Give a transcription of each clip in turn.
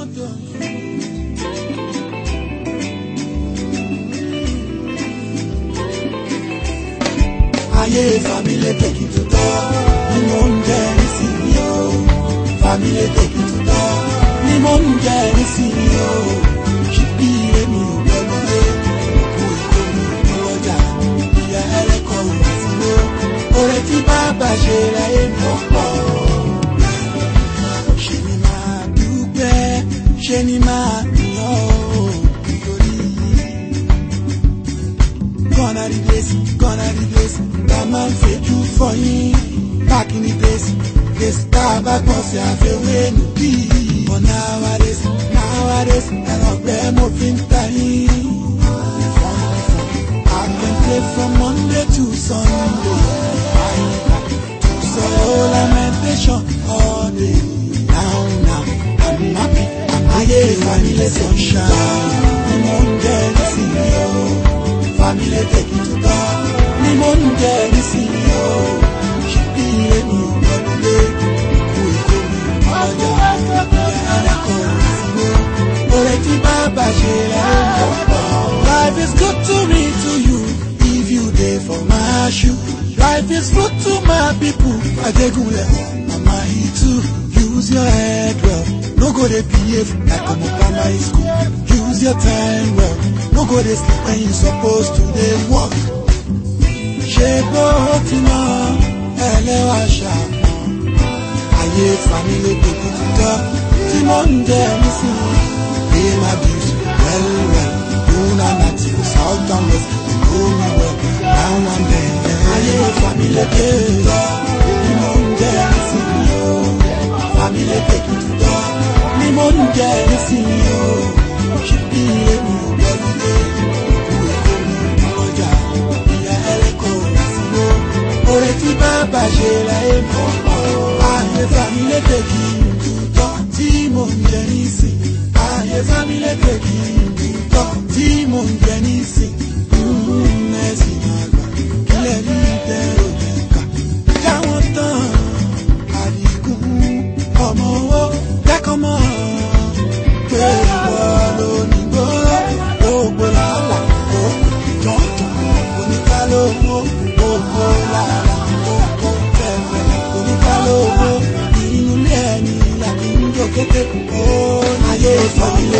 ayé family tẹ̀kì tó tọ́ ni mo ń jẹ nísìnyí o family tẹ̀kì tó tọ́ ni mo ń jẹ nísìnyí o ṣíbí èmi ò gbẹ́nu lé kó ètò mi ní ọjà ìyá ẹlẹ́kọ̀ọ́ òwò sí ló oore tí bá bàṣẹ láyé mi ọ̀pọ̀. ṣe ni máa lọ nítorí gonna the place gonna the place tá a máa ń fẹjú fọyín back in the place place tá a bá gbọ́n sí àfẹ́wé nù bí. for nowadays nowadays ẹ̀rọ ọ̀gbẹ́ mo fi ń Family sunshine, limon dẹ́rẹ́sì ni o. Family take it to God, limon dẹ́rẹ́sì ni o. Ṣèbí ẹni ìgbàlódé, ikú ikú mi máa yá. Alákọ̀ ìsinmi, oore tí bàbá ṣe lẹ́yìn ọ̀pọ̀. Life is good to me to you, if you dare for my shoe. Life is good to my people, I Adegunle, Mama he too use your head well go dey behave like omokala in school use your time well no go dey sleep when you suppose to dey work. ṣe gbọ́ tí mọ́ ẹlẹ́wà ṣàpọ̀n ayé fani ló dé kúkú tán tí mò ń jẹ nísìnyí pay my bills well well una nati south and west you know me well now and then ayé fani ló dé kúkú tán tí mò ń jẹ nísìnyí o fani ló dé. oh, nísìn ẹ̀sìn máa gbà kílẹ̀ ní tẹ́rọ mẹ́ka káwọn tán àdìgún ọmọ owó kẹ́kọ̀ọ́ mọ́ pé ìwọ ló ní gbọ́ gbogbo làálà kó jọ̀jọ̀ oníkálówó gbogbo làálà kó fẹ̀fẹ̀ oníkálówó inú ilé ẹni àti ń jó kété kó ayé ìfọ̀dílé.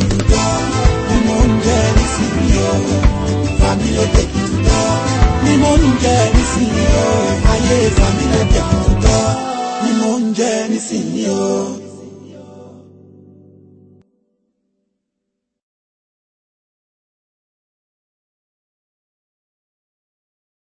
Senor.